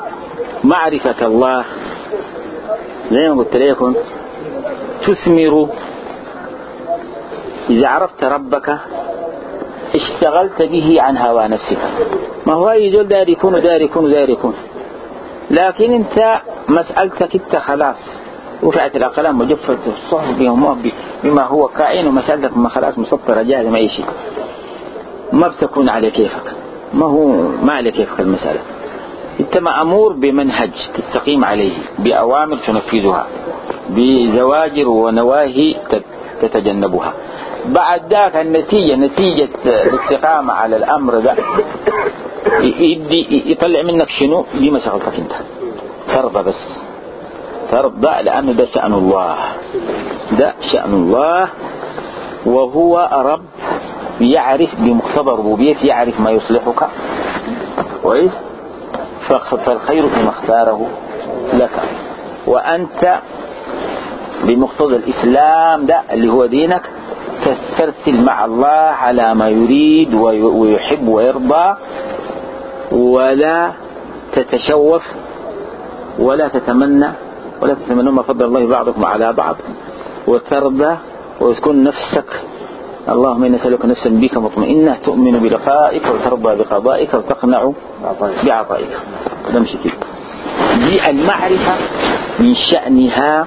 معرفة الله. زي ما قلت لكم تثمر. إذا عرفت ربك اشتغلت به عن هوى نفسك. ما هو أي زول دار يكون ودار يكون ودار يكون. لكن أنت مسألتك أنت خلاص. رفعت الأقلام وجفت الصحف بما هو كائن ومسألتك ما خلاص مسطرة جاهزة ما أي شيء. ما بتكون على كيفك. ما هو ما على كيفك المسألة. انت مأمور بمنهج تستقيم عليه بأوامر تنفذها بزواجر ونواهي تتجنبها. بعد ذاك النتيجة نتيجة الاستقامة على الأمر ده يدي يطلع منك شنو؟ دي مشغلتك انت. ترضى بس. ترضى لأنه ده شأن الله. ده شأن الله. وهو رب يعرف بمقتضى ربوبيته يعرف ما يصلحك. كويس؟ فالخير فيما اختاره لك. وأنت بمقتضى الإسلام ده اللي هو دينك تسترسل مع الله على ما يريد ويحب ويرضى ولا تتشوف ولا تتمنى ولا تتمنى. ما فضل الله بعضكم على بعض. وترضى وتكون نفسك اللهم إنا نسألك نفسا بك مطمئنة تؤمن بلقائك وترضى بقضائك وتقنع بعطائك. نمشي كده. دي المعرفة من شأنها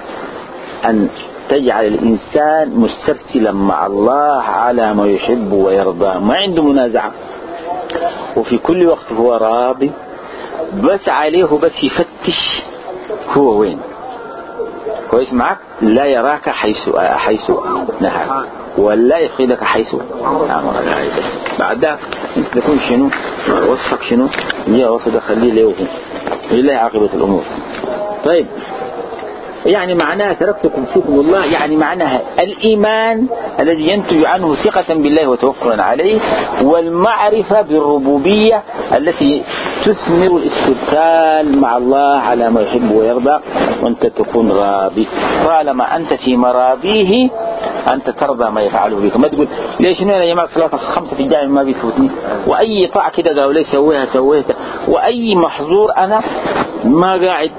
أن تجعل الإنسان مسترسلا مع الله على ما يحب ويرضى. ما عنده منازعة. وفي كل وقت هو راضي. بس عليه بس يفتش هو وين؟ كويس معك؟ لا يراك حيث حيث نهاك ولا يخيلك حيث أمرك. بعد ذلك انت تكون شنو؟ وصفك شنو؟ هي وصف خليه له لله عاقبة الأمور. طيب. يعني معناها تركتكم فيكم الله يعني معناها الإيمان الذي ينتج عنه ثقة بالله وتوكلا عليه والمعرفة بالربوبية التي تثمر الاستبتال مع الله على ما يحب ويرضى وأنت تكون راضي. طالما أنت في مراضيه أنت ترضى ما يفعله بك. ما تقول ليش أنا يا جماعة صلاة الخمسة في الجامع ما بيفوتني؟ وأي طاعة كده قالوا لي سويها سويتها؟ وأي محظور أنا ما قاعد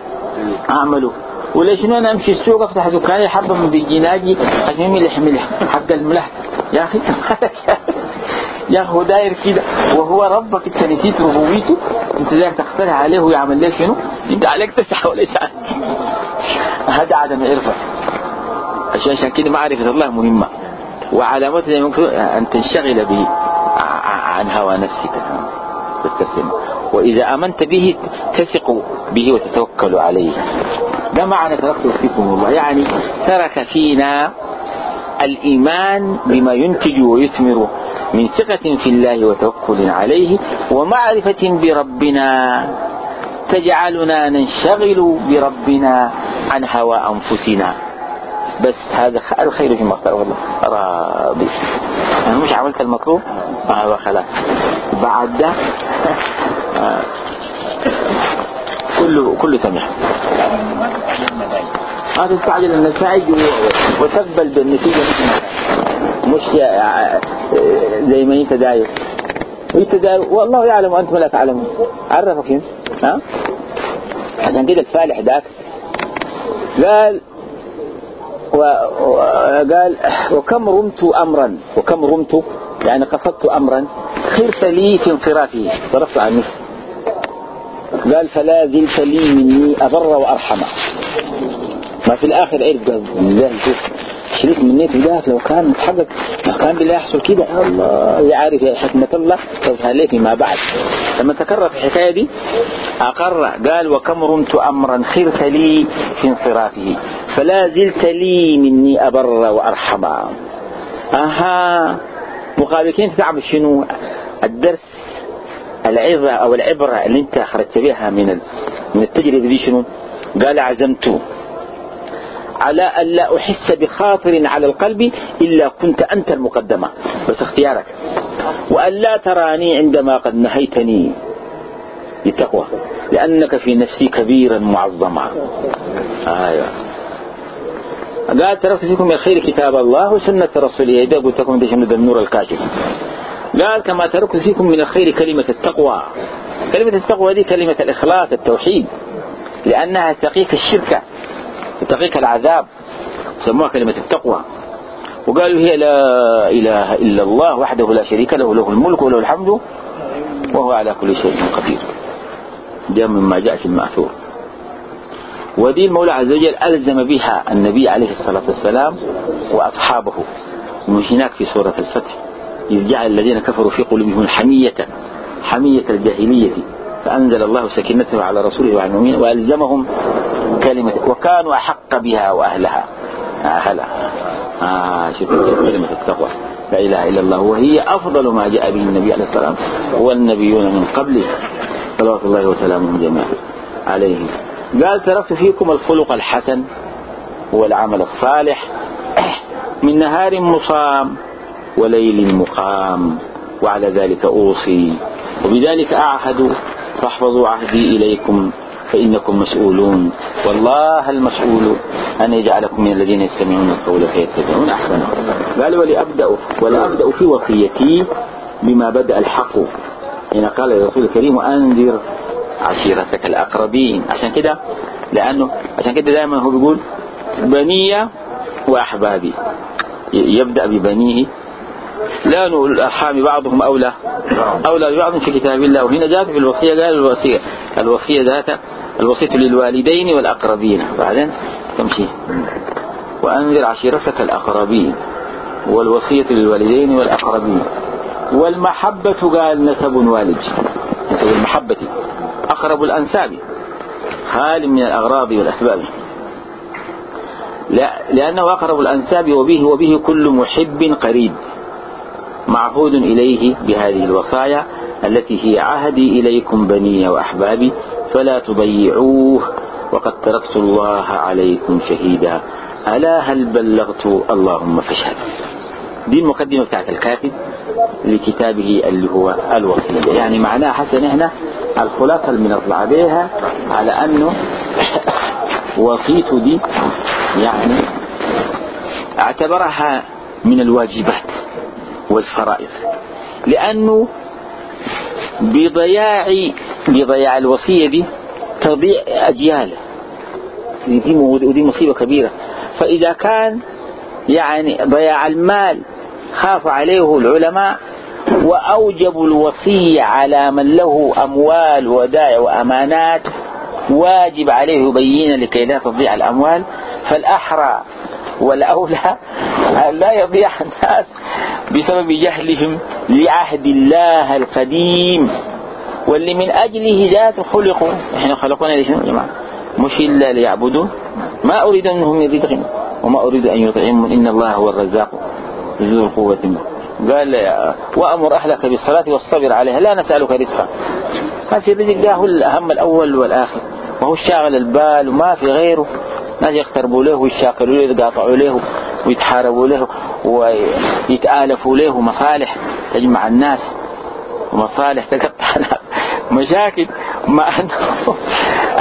أعمله. وليش أنا أمشي السوق أفتح دكاني حبة من بالجناجي عشان ملح ملح. حق الملح. يا أخي. <laughs> يا أخي هو داير كده. وهو ربك انت نسيت ربوبيته. أنت ذاك تخترع عليه ويعمل لك شنو؟ انت عليك تسعى وليس <laughs> هذا عدم عرفة. عشان عشان كده معرفة الله مهمة. وعلامتها ممكن أن تنشغل به عن هوى نفسك. تستسلم. وإذا آمنت به تثق به وتتوكل عليه. ده معنى تركت فيكم الله. يعني ترك فينا الإيمان بما ينتج ويثمر من ثقة في الله وتوكل عليه ومعرفة بربنا. تجعلنا ننشغل بربنا عن هوى أنفسنا. بس هذا الخير فيما اختاره الله راضي أنا مش عملت هذا آه خلاص. بعد. ده آه كله كله سمح. ما تستعجل النتائج وتقبل بالنتيجة. مش زي ما أنت داير. أنت داير. والله يعلم وأنتم لا تعلمون. عرفك ها؟ عشان كده الفالح ذاك. قال وقال وكم رمت امرا؟ وكم رمت؟ يعني قصدت امرا. خرت لي في انصرافه صرفت عن نفسي. قال فلا زلت لي مني أبر وأرحم. ما في الآخر عرف قال بالله شوف. شريك من نيته ذاك لو كان متحقق ما كان بالله يحصل كده الله يعرف حكمة الله. تظهر ليه فيما بعد. لما تكرر في الحكاية دي أقر قال وكم رمت أمرا؟ خرت لي في انصرافه فلا زلت لي مني أبر وأرحم أها مقابل كيف تعمل شنو الدرس؟ العظة أو العبرة اللي أنت أخرجت بها من من التجربة دي شنو؟ قال عزمت. على أن لا أحس بخاطر على القلب إلا كنت أنت المقدمة. بس اختيارك. وأن لا تراني عندما قد نهيتني للتقوى. لأنك في نفسي كبيرا معظما. آية قال تركت فيكم من الخير كتاب الله وسنة رسوله. إذا قلت لكم ده النور الكاشف قال كما تركت فيكم من الخير كلمة التقوى. كلمة التقوى دي كلمة الإخلاص التوحيد. لأنها تقيك الشركة تقيك العذاب. سموها كلمة التقوى. وقالوا هي لا إله إلا الله وحده لا شريك له له الملك وله الحمد وهو على كل شيء قدير. ده مما جاء في المأثور. ودي المولى عز وجل ألزم بها النبي عليه الصلاة والسلام وأصحابه. ومش هناك في سورة الفتح. إذ جعل الذين كفروا في قلوبهم الحمية حمية الجاهلية. فأنزل الله سكينته على رسوله وعلى المؤمنين وألزمهم كلمة وكانوا أحق بها وأهلها. أهلها. آه شوف كلمة التقوى. لا إله إلا الله. وهي أفضل ما جاء به النبي عليه الصلاة والنبيون من قبله. صلوات الله وسلامه جميعا عليه. قال تركت فيكم الخلق الحسن والعمل الصالح من نهار مصام وليل مقام وعلى ذلك أوصي. وبذلك أعهد فاحفظوا عهدي إليكم فإنكم مسؤولون. والله المسؤول أن يجعلكم من الذين يستمعون القول فيتبعون أحسنه. قال ولأبدأ ولأبدأ في وصيتي بما بدأ الحق. حين قال الرسول الكريم أنذر عشيرتك الأقربين. عشان كده لأنه عشان كده دائما هو بيقول بنية وأحبابي. يبدأ ببنيه لا نقول الأرحام بعضهم أولى. أولى ببعض في كتاب الله. وهنا جاءت في الوصية قال الوصية. الوصية ذات الوصية للوالدين والأقربين. بعدين تمشي. وأنذر عشيرتك الأقربين. والوصية للوالدين والأقربين. والمحبة قال نسب والد نسب المحبة. أقرب الأنساب. خال من الأغراض والأسباب. لأنه أقرب الأنساب وبه وبه كل محب قريب. معهود إليه بهذه الوصايا التي هي عهدي إليكم بني وأحبابي فلا تضيعوه وقد تركت الله عليكم شهيدا. ألا هل بلغت؟ اللهم فاشهد. دي المقدمة بتاعت الكاتب لكتابه اللي هو الوصية. يعني معناها حسن هنا الخلاصة اللي بنطلع بها على أنه <laughs> وصيته دي يعني اعتبرها من الواجبات والفرائض. لأنه بضياع بضياع الوصية دي تضيع أجيال. دي ودي مصيبة كبيرة. فإذا كان يعني ضياع المال خاف عليه العلماء وأوجبوا الوصية على من له أموال ودائع وأمانات واجب عليه يبين لكي لا تضيع الأموال. فالأحرى والأولى لا يضيع الناس بسبب جهلهم لعهد الله القديم. واللي من أجله ذات خلقوا. إحنا خلقنا ليش يا جماعة؟ مش إلا ليعبدون ما أريد منهم من رزق وما أريد أن يطعمون إن الله هو الرزاق ذو القوة قال وأمر أهلك بالصلاة والصبر عليها لا نسألك رزقا. هذا الرزق ده هو الأهم الأول والآخر. وهو الشاغل البال وما في غيره. ناس يقتربوا له ويشاكلوا له يتقاطعوا له ويتحاربوا له ويتآلفوا له مصالح تجمع الناس. ومصالح تقطع <laughs> مشاكل. مع أنه <laughs>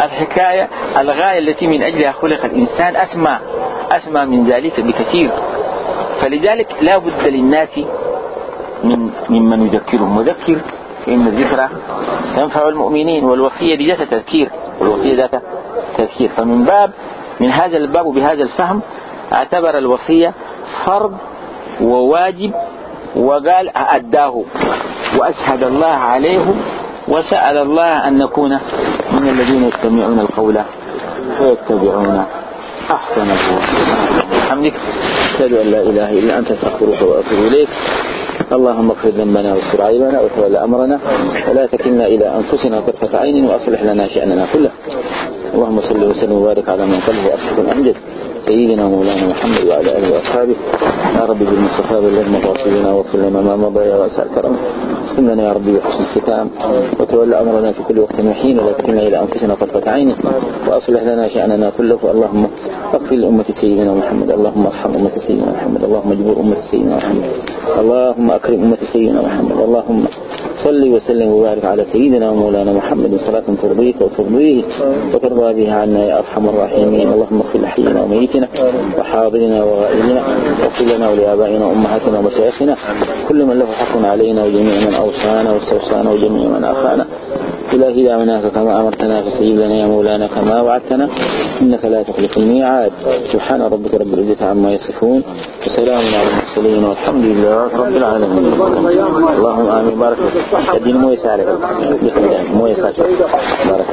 الحكاية الغاية التي من أجلها خلق الإنسان أسمى أسمى من ذلك بكثير. فلذلك لا بد للناس من ممن يذكرهم. مذكر فإن الذكرى تنفع المؤمنين والوصية ذات تذكير والوصية ذات تذكير. فمن باب من هذا الباب وبهذا الفهم اعتبر الوصية فرض وواجب وقال أداه وأشهد الله عليه وسأل الله أن نكون من الذين يستمعون القول ويتبعون أحسنه حمدك أشهد أن لا إله إلا أنت أستغفرك وأتوب إليك. اللهم اغفر ذنبنا واستر عيبنا وتولى أمرنا. ولا تكلنا إلى أنفسنا طرفة عين وأصلح لنا شأننا كله. اللهم صل وسلم وبارك على من قلبه أصدق الأمجد سيدنا مولانا محمد وعلى آله وأصحابه. يا رب بالمصطفى بلغ مقاصدنا واغفر لنا ما مضى يا واسع الكرم. لنا يا ربي بحسن الختام. وتولى أمرنا في كل وقت وحين. ولا تكلنا إلى أنفسنا طرفة عين. وأصلح لنا شأننا كله. اللهم اغفر لأمة سيدنا محمد. اللهم ارحم أمة سيدنا محمد. اللهم اجبر أمة سيدنا محمد. اللهم أكرم أمة سيدنا محمد. اللهم صل وسلم وبارك على سيدنا ومولانا محمد. صلاة ترضيك وترضيه. وترضى بها عنا يا أرحم الراحمين. اللهم اغفر لحينا وميتنا وحاضرنا وغائبنا واغفر لنا ولآبائنا وأمهاتنا ومشايخنا كل من له حق علينا وجميع من أوصانا واستوصانا وجميع من أخانا. إلهي دعوناك كما أمرتنا فاستجب لنا يا مولانا كما وعدتنا. إنك لا تخلف الميعاد. سبحان ربك رب العزة عما يصفون. وسلام على المرسلين والحمد لله رب العالمين. اللهم آمين. بارك الدين مو يسالك مو يسالك بارك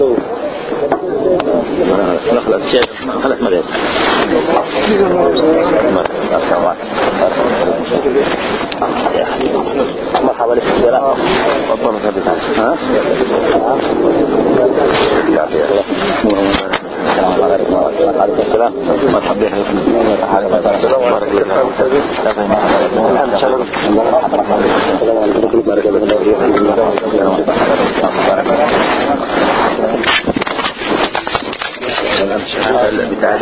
الله خلاص شيخ خلاص ما لازم مرحبا لك السلام تفضل ها عليكم السلام مرحبا بك بتاع